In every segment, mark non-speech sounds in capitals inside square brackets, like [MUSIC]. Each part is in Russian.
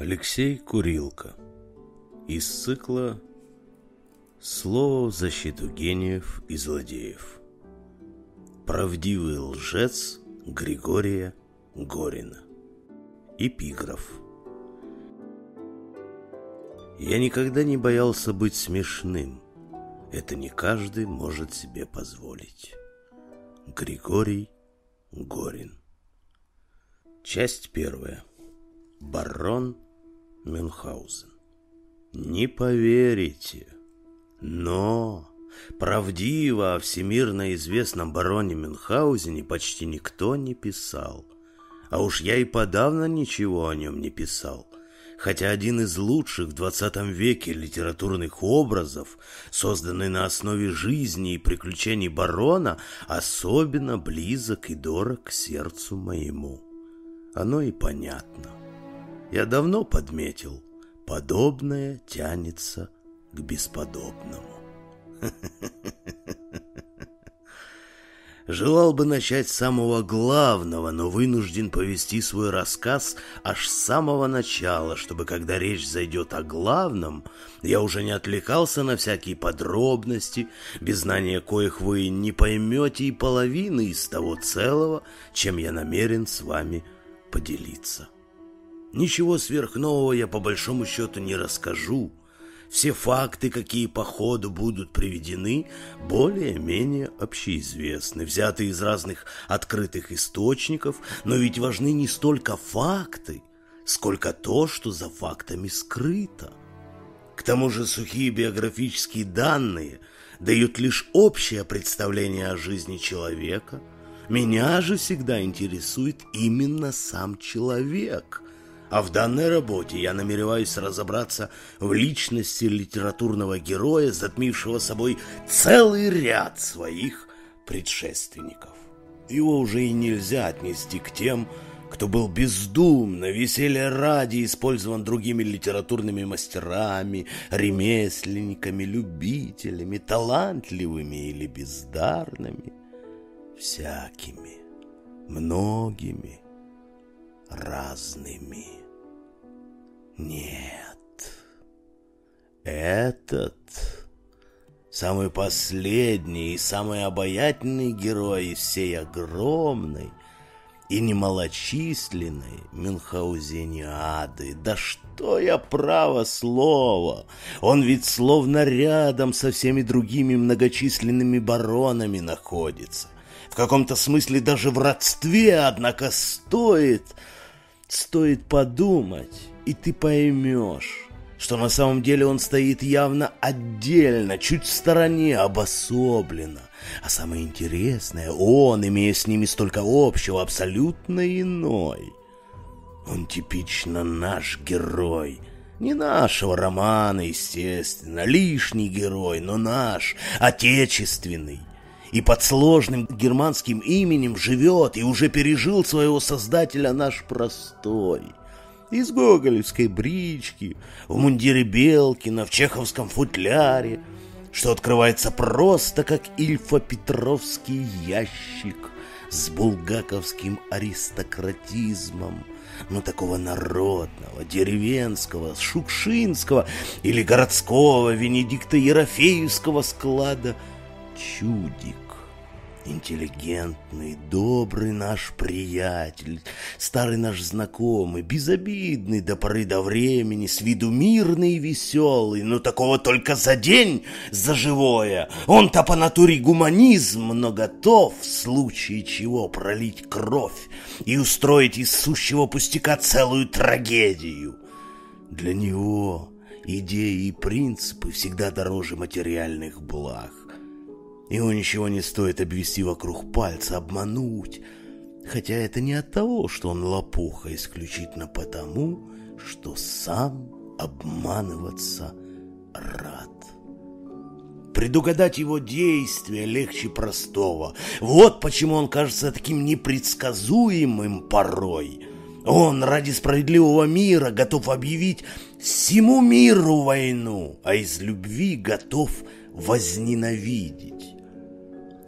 Алексей Курилко Из цикла «Слово в защиту гениев и злодеев» Правдивый лжец Григория Горина Эпиграф Я никогда не боялся быть смешным. Это не каждый может себе позволить. Григорий Горин Часть первая. Барон Мюнхгаузен. Не поверите, но правдиво о всемирно известном бароне Мюнхгаузене почти никто не писал. А уж я и подавно ничего о нем не писал. Хотя один из лучших в двадцатом веке литературных образов, созданный на основе жизни и приключений барона, особенно близок и дорог к сердцу моему. Оно и понятно. Я давно подметил, подобное тянется к бесподобному. Желал бы начать с самого главного, но вынужден повести свой рассказ аж с самого начала, чтобы когда речь зайдет о главном, я уже не отвлекался на всякие подробности, без знания коих вы не поймете и половины из того целого, чем я намерен с вами поделиться. Ничего сверхнового я по большому счету не расскажу. Все факты, какие по ходу будут приведены, более-менее общеизвестны, взяты из разных открытых источников, но ведь важны не столько факты, сколько то, что за фактами скрыто. К тому же сухие биографические данные дают лишь общее представление о жизни человека. Меня же всегда интересует именно сам человек – а в данной работе я намереваюсь разобраться в личности литературного героя, затмившего собой целый ряд своих предшественников. Его уже и нельзя отнести к тем, кто был бездумно, веселье ради использован другими литературными мастерами, ремесленниками, любителями, талантливыми или бездарными, всякими, многими, разными. Нет. Этот самый последний и самый обаятельный герой из всей огромной и немалочисленной Мюнхгаузениады. Да что я право слово! Он ведь словно рядом со всеми другими многочисленными баронами находится. В каком-то смысле даже в родстве, однако стоит... Стоит подумать и ты поймешь, что на самом деле он стоит явно отдельно, чуть в стороне, обособленно. А самое интересное, он, имея с ними столько общего, абсолютно иной. Он типично наш герой. Не нашего романа, естественно, лишний герой, но наш, отечественный. И под сложным германским именем живет и уже пережил своего создателя наш простой – из гоголевской брички, в мундире Белкина, в чеховском футляре, что открывается просто как Ильфа-Петровский ящик с булгаковским аристократизмом, но такого народного, деревенского, шукшинского или городского Венедикта Ерофеевского склада чудик. Интеллигентный, добрый наш приятель, старый наш знакомый, безобидный до поры до времени, с виду мирный и веселый, но такого только за день, за живое. Он-то по натуре гуманизм, но готов в случае чего пролить кровь и устроить из сущего пустяка целую трагедию. Для него идеи и принципы всегда дороже материальных благ. Ему ничего не стоит обвести вокруг пальца, обмануть. Хотя это не от того, что он лопуха, исключительно потому, что сам обманываться рад. Предугадать его действия легче простого. Вот почему он кажется таким непредсказуемым порой. Он ради справедливого мира готов объявить всему миру войну, а из любви готов возненавидеть.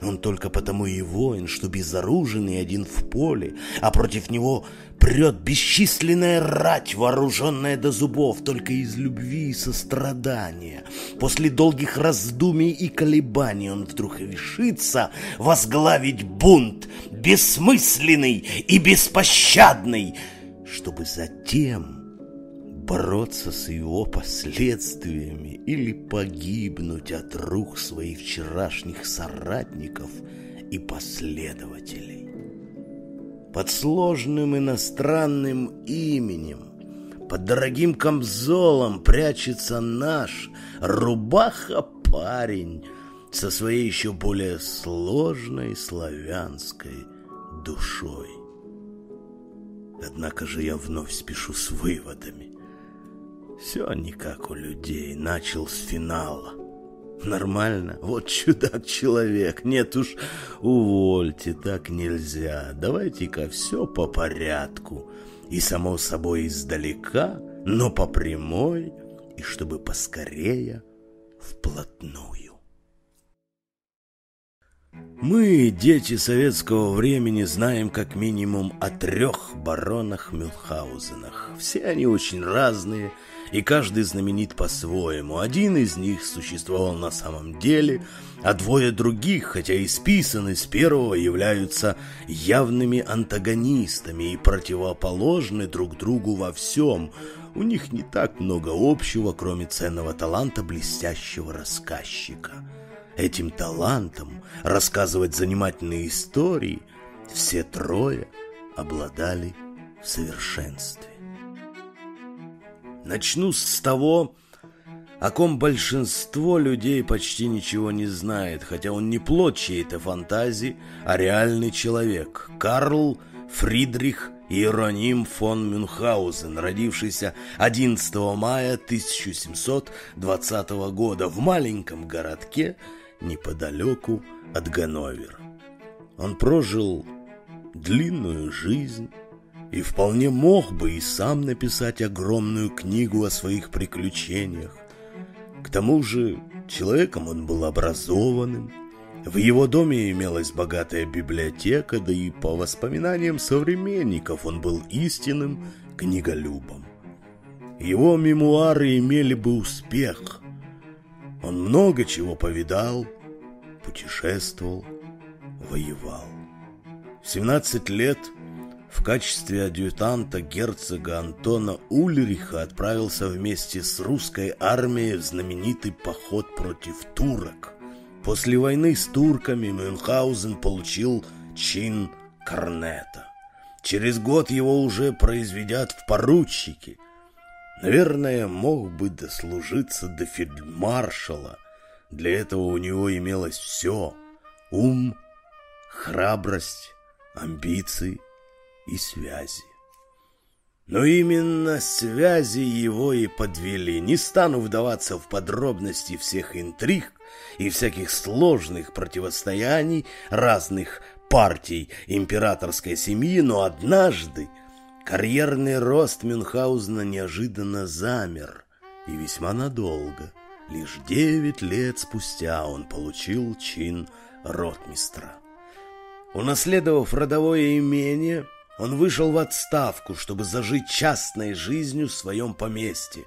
Он только потому и воин, что безоруженный один в поле, а против него прет бесчисленная рать, вооруженная до зубов, только из любви и сострадания. После долгих раздумий и колебаний он вдруг решится возглавить бунт, бессмысленный и беспощадный, чтобы затем бороться с его последствиями или погибнуть от рук своих вчерашних соратников и последователей. Под сложным иностранным именем, под дорогим камзолом прячется наш рубаха-парень со своей еще более сложной славянской душой. Однако же я вновь спешу с выводами. Все не как у людей, начал с финала. Нормально, вот чудак-человек, нет уж, увольте, так нельзя. Давайте-ка все по порядку. И само собой издалека, но по прямой, и чтобы поскорее вплотную. Мы, дети советского времени, знаем как минимум о трех баронах Мюнхгаузенах. Все они очень разные, и каждый знаменит по-своему. Один из них существовал на самом деле, а двое других, хотя и списаны с первого, являются явными антагонистами и противоположны друг другу во всем. У них не так много общего, кроме ценного таланта блестящего рассказчика. Этим талантом рассказывать занимательные истории все трое обладали в совершенстве. Начну с того, о ком большинство людей почти ничего не знает, хотя он не плод чьей-то фантазии, а реальный человек. Карл Фридрих Иероним фон Мюнхгаузен, родившийся 11 мая 1720 года в маленьком городке неподалеку от Ганновера. Он прожил длинную жизнь, и вполне мог бы и сам написать огромную книгу о своих приключениях. К тому же человеком он был образованным, в его доме имелась богатая библиотека, да и по воспоминаниям современников он был истинным книголюбом. Его мемуары имели бы успех. Он много чего повидал, путешествовал, воевал. В 17 лет – в качестве адъютанта герцога Антона Ульриха отправился вместе с русской армией в знаменитый поход против турок. После войны с турками Мюнхгаузен получил чин корнета. Через год его уже произведят в поручики. Наверное, мог бы дослужиться до фельдмаршала. Для этого у него имелось все – ум, храбрость, амбиции – и связи. Но именно связи его и подвели. Не стану вдаваться в подробности всех интриг и всяких сложных противостояний разных партий императорской семьи, но однажды карьерный рост Мюнхгаузена неожиданно замер и весьма надолго. Лишь девять лет спустя он получил чин ротмистра. Унаследовав родовое имение, он вышел в отставку, чтобы зажить частной жизнью в своем поместье.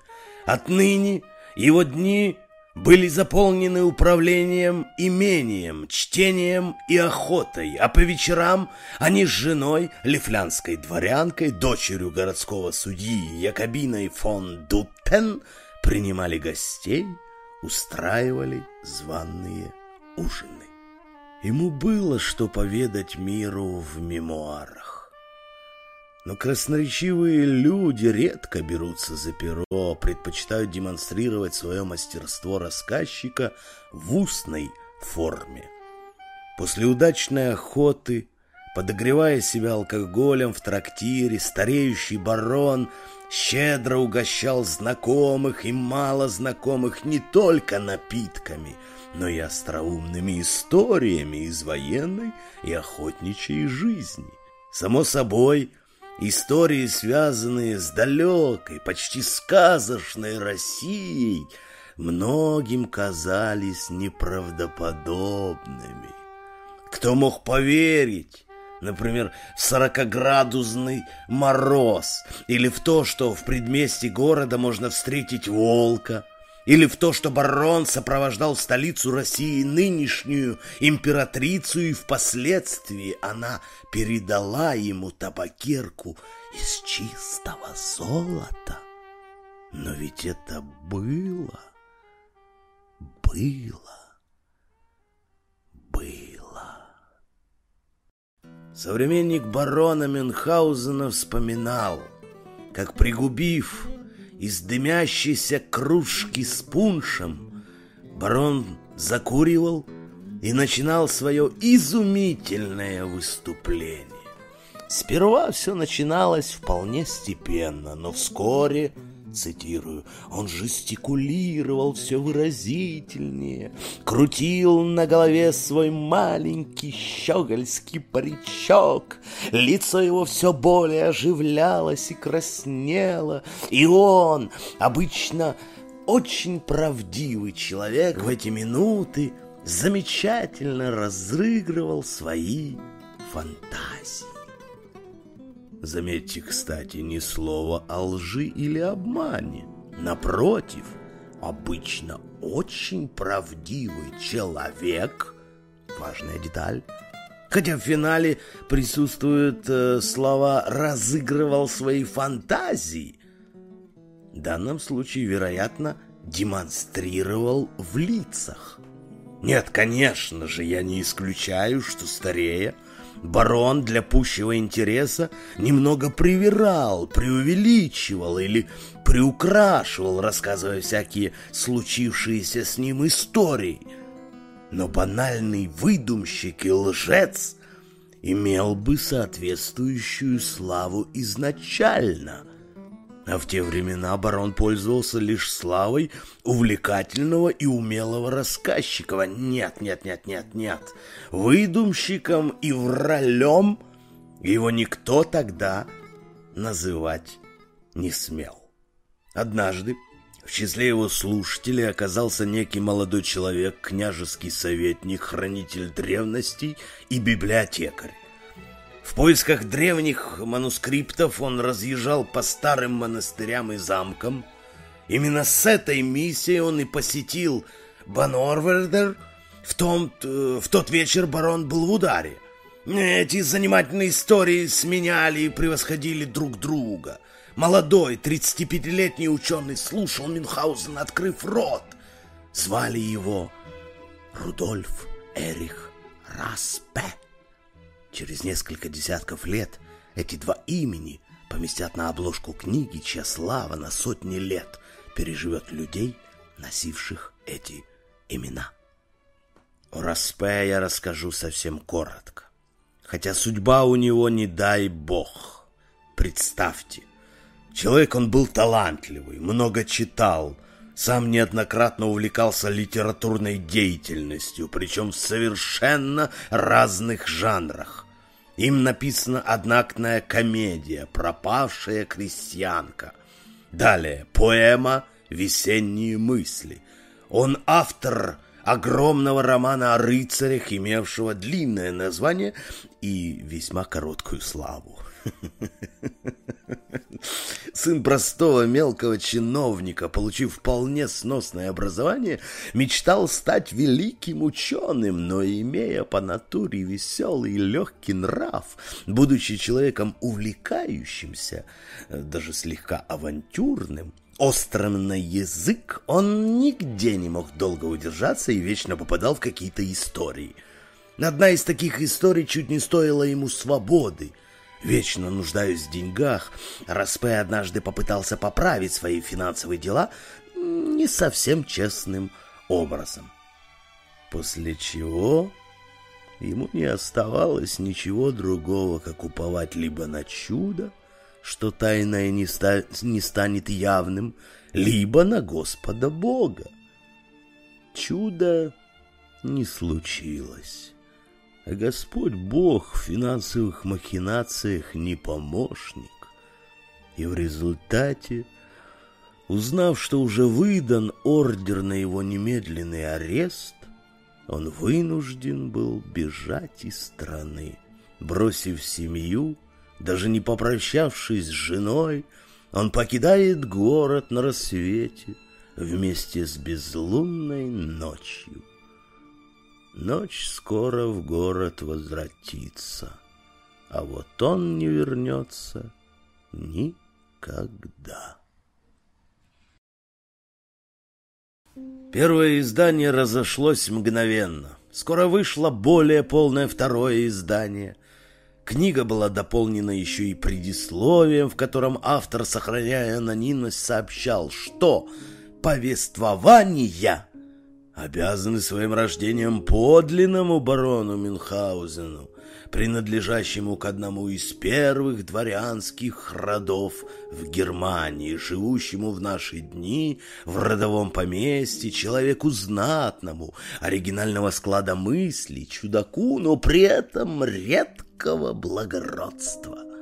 Отныне его дни были заполнены управлением имением, чтением и охотой, а по вечерам они с женой, лифлянской дворянкой, дочерью городского судьи Якобиной фон Дуттен, принимали гостей, устраивали званные ужины. Ему было что поведать миру в мемуарах. Но красноречивые люди редко берутся за перо, предпочитают демонстрировать свое мастерство рассказчика в устной форме. После удачной охоты, подогревая себя алкоголем в трактире, стареющий барон щедро угощал знакомых и мало знакомых не только напитками, но и остроумными историями из военной и охотничьей жизни. Само собой, Истории, связанные с далекой, почти сказочной Россией, многим казались неправдоподобными. Кто мог поверить, например, в сорокоградусный мороз, или в то, что в предместе города можно встретить волка, или в то, что барон сопровождал столицу России нынешнюю императрицу, и впоследствии она передала ему табакерку из чистого золота. Но ведь это было, было, было. Современник барона Мюнхгаузена вспоминал, как пригубив из дымящейся кружки с пуншем, барон закуривал и начинал свое изумительное выступление. Сперва все начиналось вполне степенно, но вскоре цитирую, он жестикулировал все выразительнее, крутил на голове свой маленький щегольский паричок, лицо его все более оживлялось и краснело, и он, обычно очень правдивый человек, в эти минуты замечательно разыгрывал свои фантазии. Заметьте, кстати, ни слова о лжи или обмане. Напротив, обычно очень правдивый человек, важная деталь, хотя в финале присутствуют э, слова «разыгрывал свои фантазии», в данном случае, вероятно, демонстрировал в лицах. Нет, конечно же, я не исключаю, что старея барон для пущего интереса немного привирал, преувеличивал или приукрашивал, рассказывая всякие случившиеся с ним истории. Но банальный выдумщик и лжец имел бы соответствующую славу изначально – а в те времена барон пользовался лишь славой увлекательного и умелого рассказчика. Нет, нет, нет, нет, нет. Выдумщиком и вралем его никто тогда называть не смел. Однажды в числе его слушателей оказался некий молодой человек, княжеский советник, хранитель древностей и библиотекарь. В поисках древних манускриптов он разъезжал по старым монастырям и замкам. Именно с этой миссией он и посетил Банорвердер. В, том, в тот вечер барон был в ударе. Эти занимательные истории сменяли и превосходили друг друга. Молодой, 35-летний ученый слушал Мюнхгаузен, открыв рот. Звали его Рудольф Эрих Распе. Через несколько десятков лет эти два имени поместят на обложку книги, чья слава на сотни лет переживет людей, носивших эти имена. О Распе я расскажу совсем коротко. Хотя судьба у него не дай бог. Представьте, человек он был талантливый, много читал, сам неоднократно увлекался литературной деятельностью, причем в совершенно разных жанрах. Им написана одноактная комедия «Пропавшая крестьянка». Далее поэма «Весенние мысли». Он автор огромного романа о рыцарях, имевшего длинное название и весьма короткую славу. Сын простого мелкого чиновника, получив вполне сносное образование, мечтал стать великим ученым, но имея по натуре веселый и легкий нрав, будучи человеком увлекающимся, даже слегка авантюрным, острым на язык, он нигде не мог долго удержаться и вечно попадал в какие-то истории. Одна из таких историй чуть не стоила ему свободы — вечно нуждаюсь в деньгах, Распе однажды попытался поправить свои финансовые дела не совсем честным образом. После чего ему не оставалось ничего другого, как уповать либо на чудо, что тайное не, ста не станет явным, либо на Господа Бога. Чудо не случилось. А Господь Бог в финансовых махинациях не помощник. И в результате, узнав, что уже выдан ордер на его немедленный арест, он вынужден был бежать из страны. Бросив семью, даже не попрощавшись с женой, он покидает город на рассвете вместе с безлунной ночью. Ночь скоро в город возвратится, а вот он не вернется никогда. Первое издание разошлось мгновенно. Скоро вышло более полное второе издание. Книга была дополнена еще и предисловием, в котором автор, сохраняя анонимность, сообщал, что повествования обязаны своим рождением подлинному барону Мюнхгаузену, принадлежащему к одному из первых дворянских родов в Германии, живущему в наши дни в родовом поместье, человеку знатному, оригинального склада мыслей, чудаку, но при этом редкого благородства.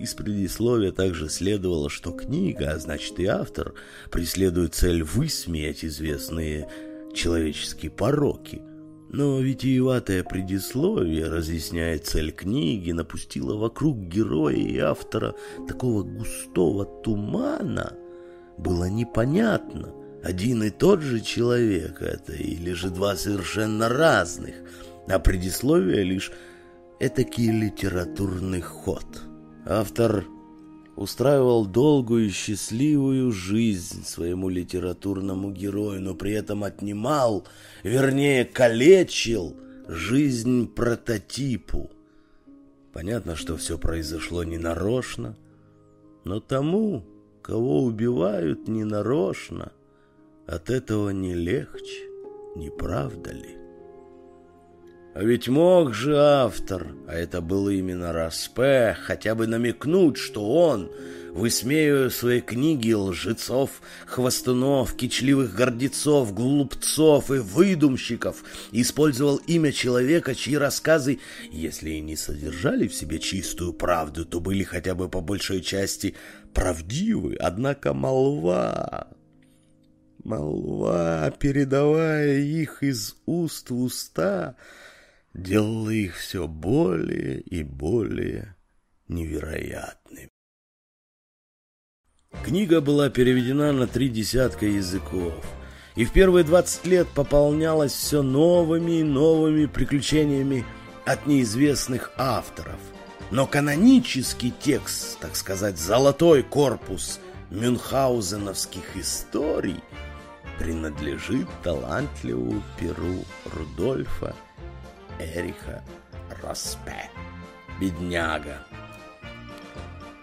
Из предисловия также следовало, что книга, а значит и автор, преследует цель высмеять известные человеческие пороки – но витиеватое предисловие, разъясняя цель книги, напустило вокруг героя и автора такого густого тумана, было непонятно, один и тот же человек это или же два совершенно разных, а предисловие лишь этакий литературный ход. Автор устраивал долгую и счастливую жизнь своему литературному герою, но при этом отнимал, вернее, калечил жизнь прототипу. Понятно, что все произошло ненарочно, но тому, кого убивают ненарочно, от этого не легче, не правда ли? А ведь мог же автор, а это был именно Распе, хотя бы намекнуть, что он, высмеивая в своей книге лжецов, хвостунов, кичливых гордецов, глупцов и выдумщиков, использовал имя человека, чьи рассказы, если и не содержали в себе чистую правду, то были хотя бы по большей части правдивы, однако молва... Молва, передавая их из уст в уста, делало их все более и более невероятными. Книга была переведена на три десятка языков, и в первые двадцать лет пополнялась все новыми и новыми приключениями от неизвестных авторов. Но канонический текст, так сказать, золотой корпус мюнхгаузеновских историй принадлежит талантливому перу Рудольфа Эриха Роспе. Бедняга.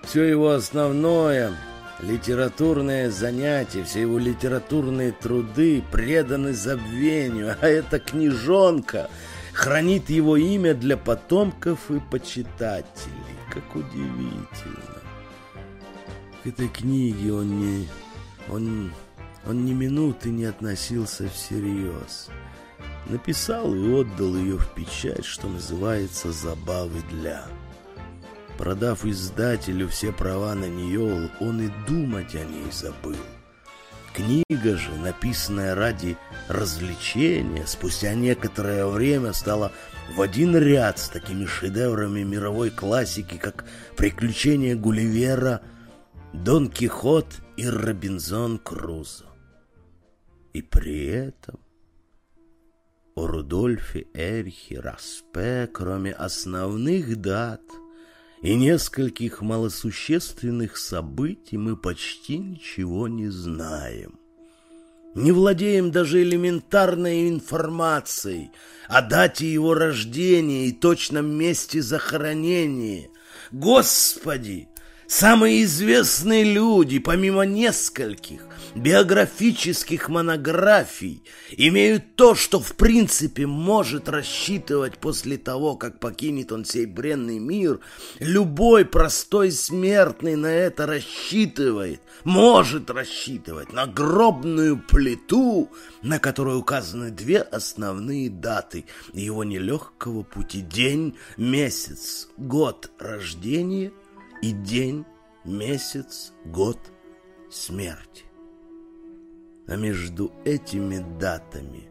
Все его основное литературное занятие, все его литературные труды преданы забвению, а эта книжонка хранит его имя для потомков и почитателей. Как удивительно. К этой книге он не... он, он ни минуты не относился всерьез. Написал и отдал ее в печать, что называется «Забавы для». Продав издателю все права на нее, он и думать о ней забыл. Книга же, написанная ради развлечения, спустя некоторое время стала в один ряд с такими шедеврами мировой классики, как «Приключения Гулливера», «Дон Кихот» и «Робинзон Крузо». И при этом о Рудольфе Эрхе Распе, кроме основных дат и нескольких малосущественных событий, мы почти ничего не знаем. Не владеем даже элементарной информацией о дате его рождения и точном месте захоронения. Господи, Самые известные люди, помимо нескольких биографических монографий, имеют то, что в принципе может рассчитывать после того, как покинет он сей бренный мир. Любой простой смертный на это рассчитывает, может рассчитывать на гробную плиту, на которой указаны две основные даты его нелегкого пути. День, месяц, год рождения – и день, месяц, год смерти. А между этими датами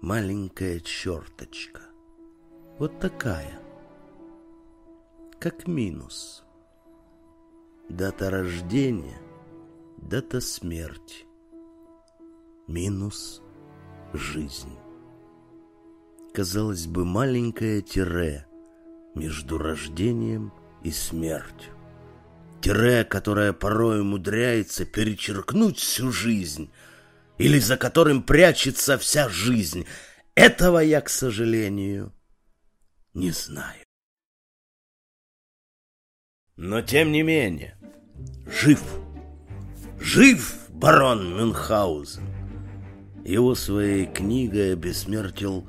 маленькая черточка. Вот такая. Как минус. Дата рождения, дата смерти. Минус жизнь. Казалось бы, маленькое тире между рождением и смертью. Тире, которое порой умудряется перечеркнуть всю жизнь, или за которым прячется вся жизнь. Этого я, к сожалению, не знаю. Но тем не менее, жив, жив барон Мюнхгаузен. Его своей книгой обессмертил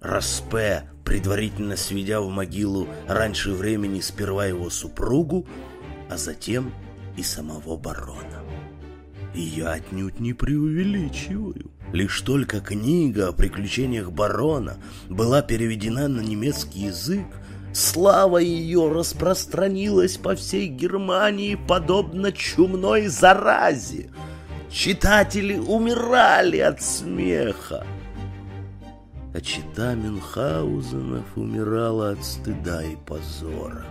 Распе, предварительно сведя в могилу раньше времени сперва его супругу, а затем и самого барона. И я отнюдь не преувеличиваю. Лишь только книга о приключениях барона была переведена на немецкий язык, слава ее распространилась по всей Германии подобно чумной заразе. Читатели умирали от смеха. А чита Мюнхгаузенов умирала от стыда и позора.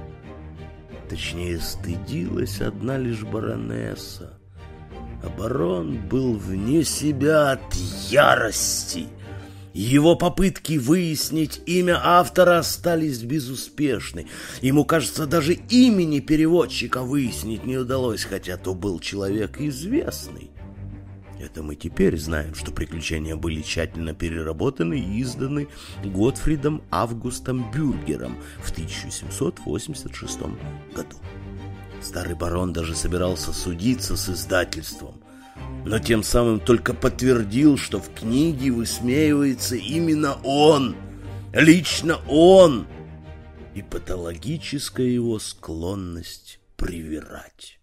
Точнее, стыдилась одна лишь баронесса. А барон был вне себя от ярости. Его попытки выяснить имя автора остались безуспешны. Ему, кажется, даже имени переводчика выяснить не удалось, хотя то был человек известный. Это мы теперь знаем, что приключения были тщательно переработаны и изданы Готфридом Августом Бюргером в 1786 году. Старый барон даже собирался судиться с издательством, но тем самым только подтвердил, что в книге высмеивается именно он, лично он, и патологическая его склонность привирать.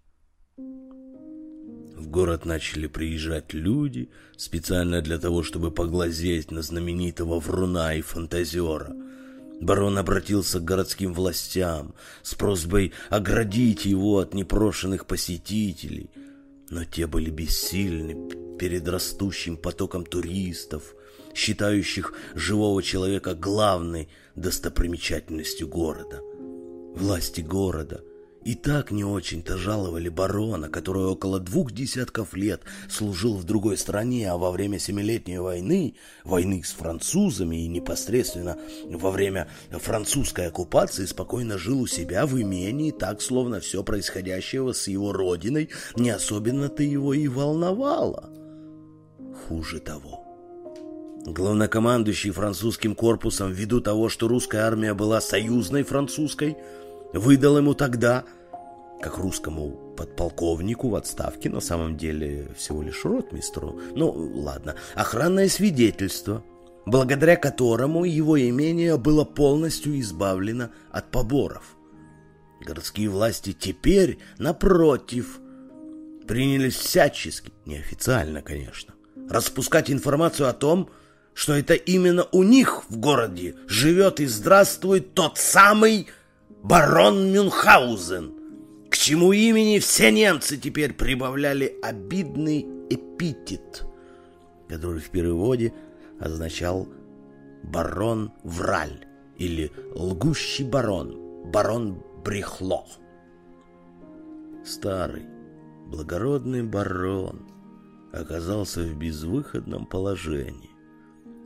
В город начали приезжать люди специально для того, чтобы поглазеть на знаменитого вруна и фантазера. Барон обратился к городским властям с просьбой оградить его от непрошенных посетителей, но те были бессильны перед растущим потоком туристов, считающих живого человека главной достопримечательностью города. Власти города – и так не очень-то жаловали барона, который около двух десятков лет служил в другой стране, а во время Семилетней войны, войны с французами и непосредственно во время французской оккупации спокойно жил у себя в имении, так словно все происходящее с его родиной не особенно-то его и волновало. Хуже того. Главнокомандующий французским корпусом ввиду того, что русская армия была союзной французской, выдал ему тогда, как русскому подполковнику в отставке, на самом деле всего лишь ротмистру, ну ладно, охранное свидетельство, благодаря которому его имение было полностью избавлено от поборов. Городские власти теперь, напротив, принялись всячески, неофициально, конечно, распускать информацию о том, что это именно у них в городе живет и здравствует тот самый барон Мюнхгаузен, к чему имени все немцы теперь прибавляли обидный эпитет, который в переводе означал «барон Враль» или «лгущий барон», «барон Брехло». Старый, благородный барон оказался в безвыходном положении.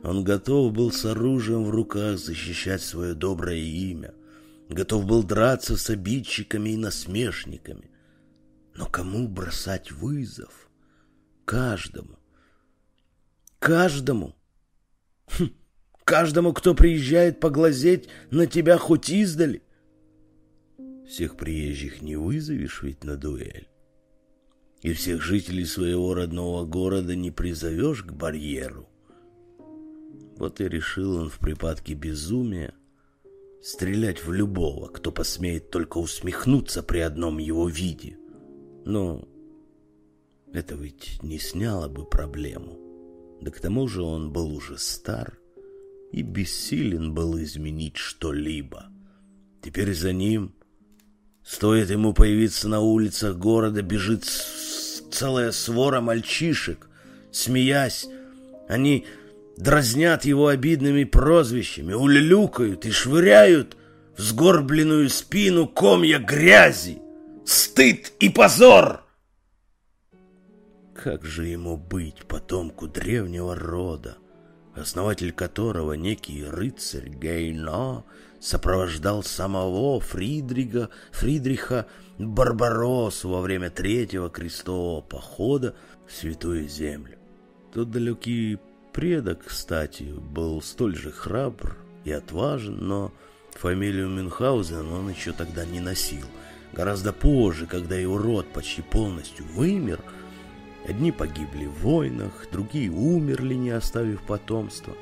Он готов был с оружием в руках защищать свое доброе имя, готов был драться с обидчиками и насмешниками. Но кому бросать вызов? Каждому. Каждому. Хм, каждому, кто приезжает поглазеть на тебя хоть издали. Всех приезжих не вызовешь ведь на дуэль. И всех жителей своего родного города не призовешь к барьеру. Вот и решил он в припадке безумия стрелять в любого, кто посмеет только усмехнуться при одном его виде. Но это ведь не сняло бы проблему. Да к тому же он был уже стар и бессилен был изменить что-либо. Теперь за ним, стоит ему появиться на улицах города, бежит целая свора мальчишек. Смеясь, они дразнят его обидными прозвищами, улюлюкают и швыряют в сгорбленную спину комья грязи, стыд и позор. Как же ему быть потомку древнего рода, основатель которого некий рыцарь Гейно сопровождал самого Фридрига, Фридриха Барбаросу во время третьего крестового похода в Святую Землю. Тот далекий предок, кстати, был столь же храбр и отважен, но фамилию Мюнхгаузен он еще тогда не носил. Гораздо позже, когда его род почти полностью вымер, одни погибли в войнах, другие умерли, не оставив потомства.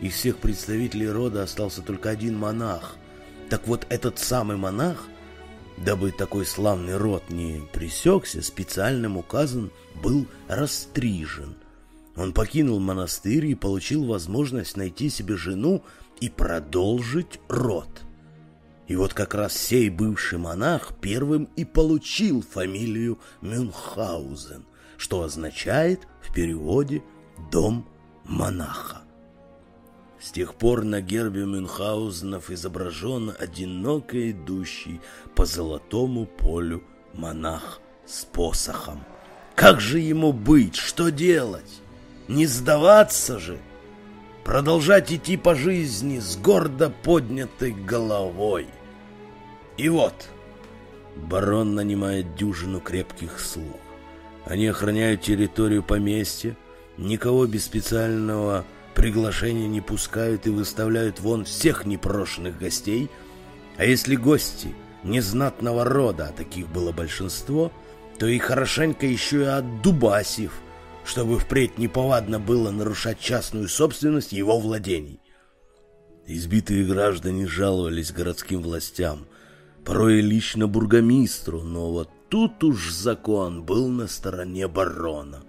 Из всех представителей рода остался только один монах. Так вот, этот самый монах, дабы такой славный род не пресекся, специальным указом был растрижен. Он покинул монастырь и получил возможность найти себе жену и продолжить род. И вот как раз сей бывший монах первым и получил фамилию Мюнхгаузен, что означает в переводе «дом монаха». С тех пор на гербе Мюнхгаузенов изображен одиноко идущий по золотому полю монах с посохом. Как же ему быть? Что делать? Не сдаваться же? Продолжать идти по жизни с гордо поднятой головой? И вот, барон нанимает дюжину крепких слуг. Они охраняют территорию поместья, никого без специального приглашения не пускают и выставляют вон всех непрошенных гостей. А если гости незнатного рода, а таких было большинство, то и хорошенько еще и отдубасив, чтобы впредь неповадно было нарушать частную собственность его владений. Избитые граждане жаловались городским властям, порой лично бургомистру, но вот тут уж закон был на стороне барона.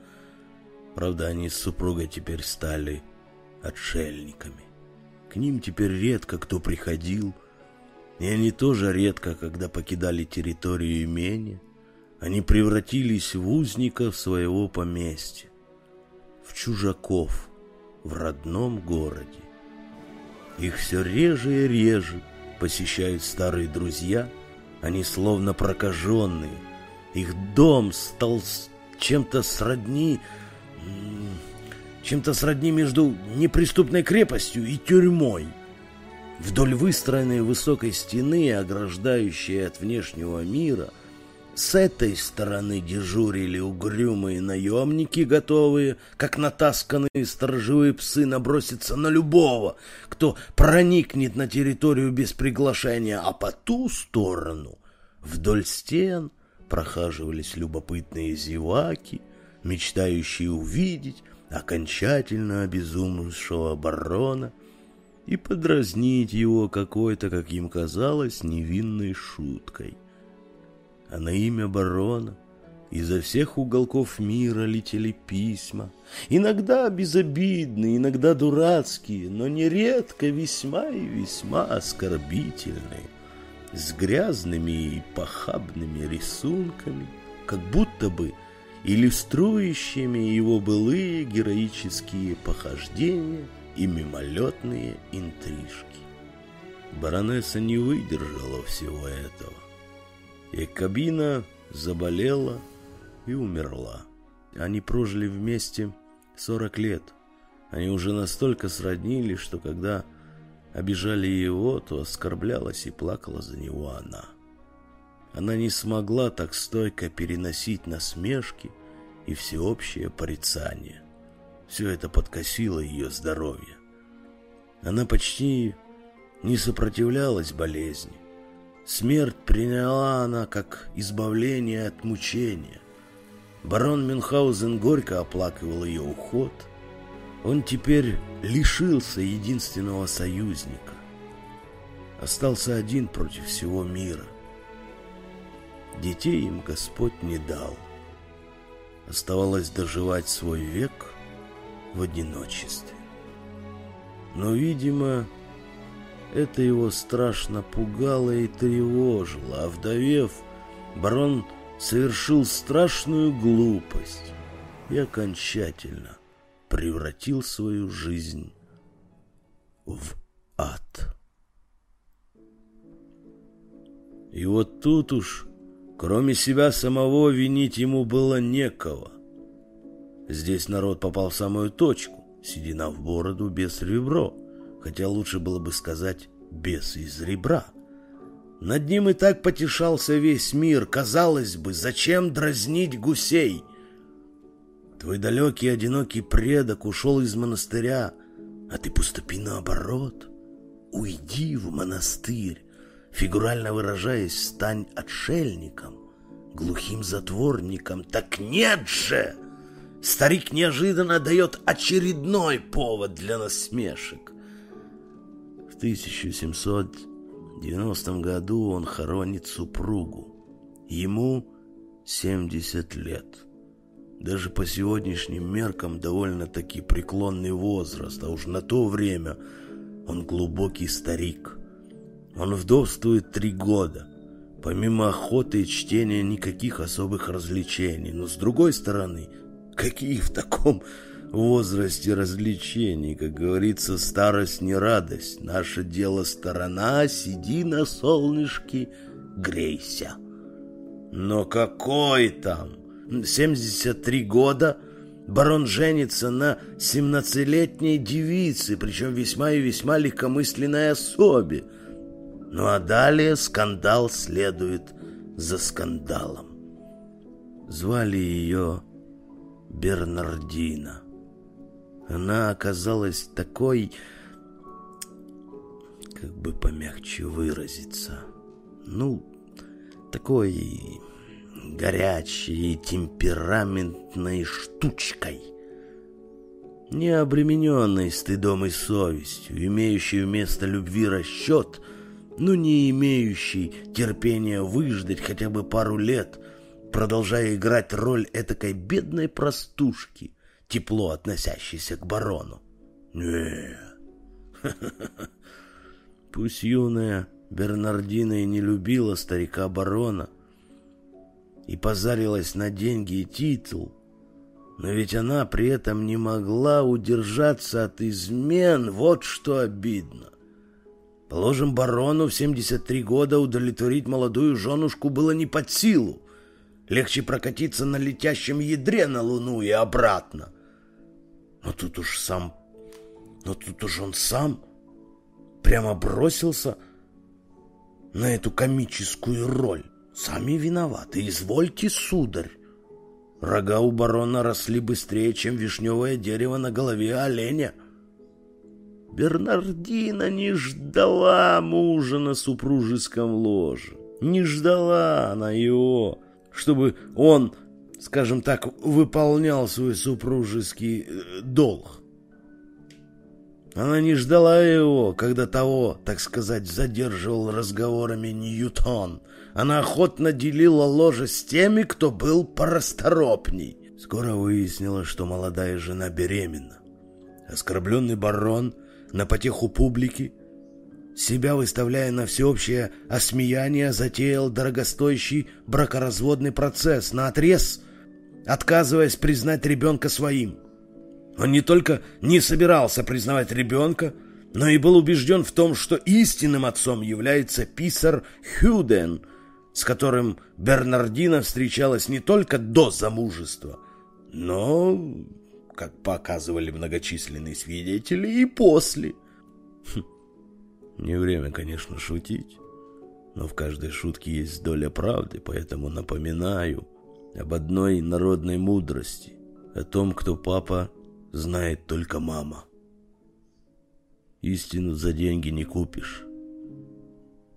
Правда, они с супругой теперь стали отшельниками. К ним теперь редко кто приходил, и они тоже редко, когда покидали территорию имения, они превратились в узников своего поместья, в чужаков в родном городе. Их все реже и реже посещают старые друзья, они словно прокаженные. Их дом стал чем-то сродни чем-то сродни между неприступной крепостью и тюрьмой. Вдоль выстроенной высокой стены, ограждающей от внешнего мира, с этой стороны дежурили угрюмые наемники, готовые, как натасканные сторожевые псы, наброситься на любого, кто проникнет на территорию без приглашения, а по ту сторону, вдоль стен, прохаживались любопытные зеваки, мечтающие увидеть окончательно обезумевшего барона и подразнить его какой-то, как им казалось, невинной шуткой. А на имя барона. Изо всех уголков мира летели письма, иногда безобидные, иногда дурацкие, но нередко весьма и весьма оскорбительные, с грязными и похабными рисунками, как будто бы – иллюструющими его былые героические похождения и мимолетные интрижки. Баронесса не выдержала всего этого, и кабина заболела и умерла. Они прожили вместе сорок лет. Они уже настолько сроднились, что когда обижали его, то оскорблялась и плакала за него она. Она не смогла так стойко переносить насмешки и всеобщее порицание. Все это подкосило ее здоровье. Она почти не сопротивлялась болезни. Смерть приняла она как избавление от мучения. Барон Мюнхгаузен горько оплакивал ее уход. Он теперь лишился единственного союзника. Остался один против всего мира. Детей им Господь не дал. Оставалось доживать свой век в одиночестве. Но, видимо, это его страшно пугало и тревожило, а вдовев, барон совершил страшную глупость и окончательно превратил свою жизнь в ад. И вот тут уж, кроме себя самого, винить ему было некого. Здесь народ попал в самую точку, седина в бороду без ребро, хотя лучше было бы сказать «без из ребра». Над ним и так потешался весь мир. Казалось бы, зачем дразнить гусей? Твой далекий одинокий предок ушел из монастыря, а ты поступи наоборот. Уйди в монастырь, фигурально выражаясь, стань отшельником, глухим затворником. Так нет же! Старик неожиданно дает очередной повод для насмешек. В 1790 году он хоронит супругу. Ему 70 лет. Даже по сегодняшним меркам довольно-таки преклонный возраст, а уж на то время он глубокий старик. Он вдовствует три года. Помимо охоты и чтения никаких особых развлечений. Но с другой стороны, какие в таком возрасте развлечений? Как говорится, старость не радость. Наше дело сторона, сиди на солнышке, грейся. Но какой там? 73 года барон женится на 17-летней девице, причем весьма и весьма легкомысленной особе. Ну а далее скандал следует за скандалом. Звали ее Бернардина. Она оказалась такой, как бы помягче выразиться, ну, такой горячей темпераментной штучкой, не обремененной стыдом и совестью, имеющей вместо любви расчет, но не имеющей терпения выждать хотя бы пару лет, продолжая играть роль этакой бедной простушки, тепло относящейся к барону. Не, [LAUGHS] Пусть юная Бернардина и не любила старика барона, и позарилась на деньги и титул. Но ведь она при этом не могла удержаться от измен, вот что обидно. Положим, барону в 73 года удовлетворить молодую женушку было не под силу. Легче прокатиться на летящем ядре на Луну и обратно. Но тут уж сам... Но тут уж он сам прямо бросился на эту комическую роль. Сами виноваты, извольте, сударь. Рога у барона росли быстрее, чем вишневое дерево на голове оленя. Бернардина не ждала мужа на супружеском ложе. Не ждала она его, чтобы он, скажем так, выполнял свой супружеский э, долг. Она не ждала его, когда того, так сказать, задерживал разговорами Ньютон. Она охотно делила ложе с теми, кто был порасторопней. Скоро выяснила, что молодая жена беременна. Оскорбленный барон на потеху публики, себя выставляя на всеобщее осмеяние, затеял дорогостоящий бракоразводный процесс на отрез, отказываясь признать ребенка своим. Он не только не собирался признавать ребенка, но и был убежден в том, что истинным отцом является писар Хюден, с которым Бернардина встречалась не только до замужества, но, как показывали многочисленные свидетели, и после. Хм. Не время, конечно, шутить, но в каждой шутке есть доля правды, поэтому напоминаю об одной народной мудрости, о том, кто папа знает только мама. Истину за деньги не купишь.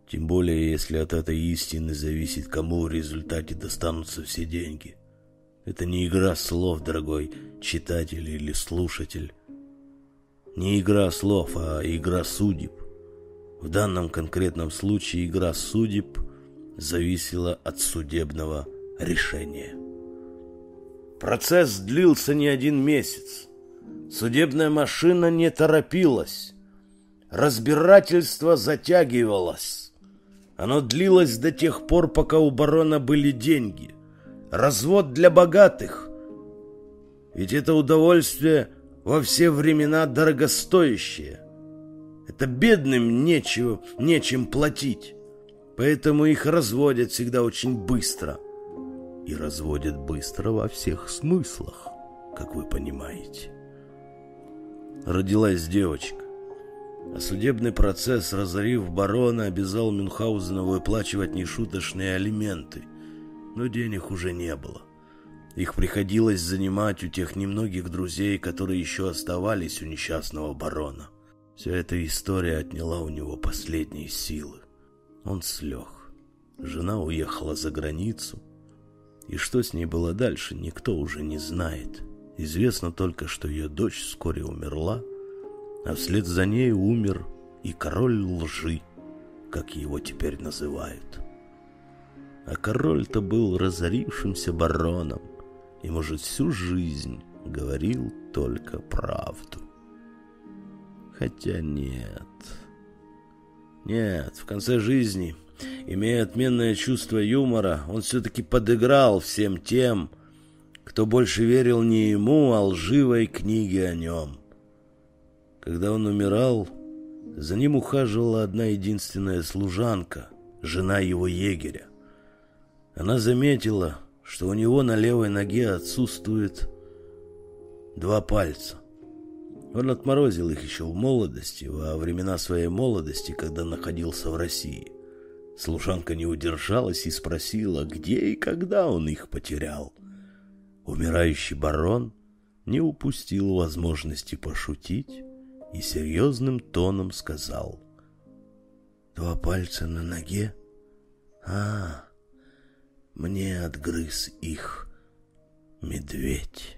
Тем более, если от этой истины зависит, кому в результате достанутся все деньги. Это не игра слов, дорогой читатель или слушатель. Не игра слов, а игра судеб. В данном конкретном случае игра судеб зависела от судебного решения. Процесс длился не один месяц. Судебная машина не торопилась. Разбирательство затягивалось. Оно длилось до тех пор, пока у барона были деньги. Развод для богатых. Ведь это удовольствие во все времена дорогостоящее. Это бедным нечего, нечем платить. Поэтому их разводят всегда очень быстро. И разводят быстро во всех смыслах, как вы понимаете. Родилась девочка. А судебный процесс, разорив барона, обязал Мюнхгаузена выплачивать нешуточные алименты. Но денег уже не было. Их приходилось занимать у тех немногих друзей, которые еще оставались у несчастного барона. Вся эта история отняла у него последние силы. Он слег. Жена уехала за границу. И что с ней было дальше, никто уже не знает. Известно только, что ее дочь вскоре умерла, а вслед за ней умер и король лжи, как его теперь называют. А король-то был разорившимся бароном, и, может, всю жизнь говорил только правду. Хотя нет. Нет, в конце жизни, имея отменное чувство юмора, он все-таки подыграл всем тем, кто больше верил не ему, а лживой книге о нем. Когда он умирал, за ним ухаживала одна единственная служанка, жена его егеря. Она заметила, что у него на левой ноге отсутствует два пальца. Он отморозил их еще в молодости, во времена своей молодости, когда находился в России. Служанка не удержалась и спросила, где и когда он их потерял. Умирающий барон не упустил возможности пошутить и серьезным тоном сказал. «Два пальца на ноге? А, мне отгрыз их медведь.